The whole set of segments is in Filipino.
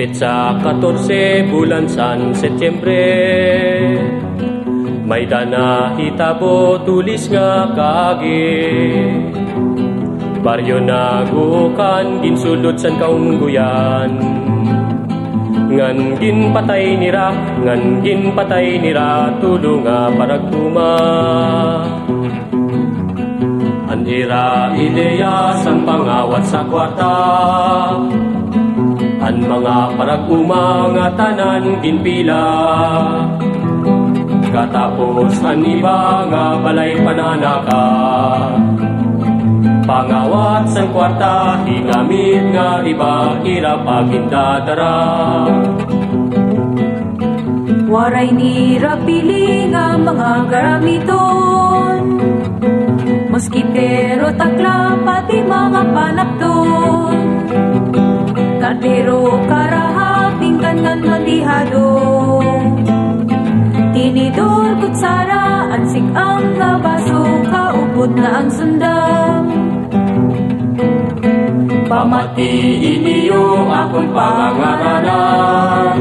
Petsa 14 bulan San Setyembre. May dana hitabo tulis nga kagi Baryo nagukan ginsulod san kaungguyan. Ngan gin patay nira, ngan gin patay nira Tulo nga paragtuma. Andira ideya sang pangawat sa kwarta An mga paraguma nga tanan ginpila. Katapos an nga balay pananaka. Pangawat sang kwarta, higamit nga iba, ira pagindadara. Waray ni Rabili nga mga garamiton. Moskitero takla pati mga panapton kutsara ansik ang nga baso kaupod na ang sundam Pamati iniyo akong pangangaralan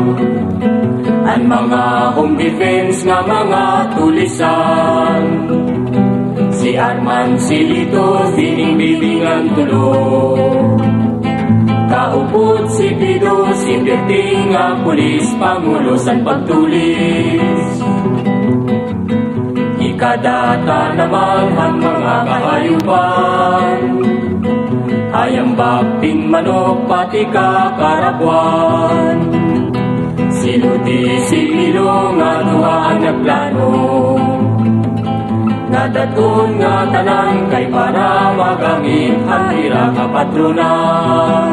An mga home defense nga mga tulisan. Si Arman Silito, sining bibingan tulo. Kaupod si Pido, si Berting nga pulis Pangulo san pagtulis Ikadata naman ang mga kahayupan bakting manok pati kakarabuan Siludi si Ilo nga duha ang nagplano Nadaton nga tanan kay para magamit ang tira kapatronan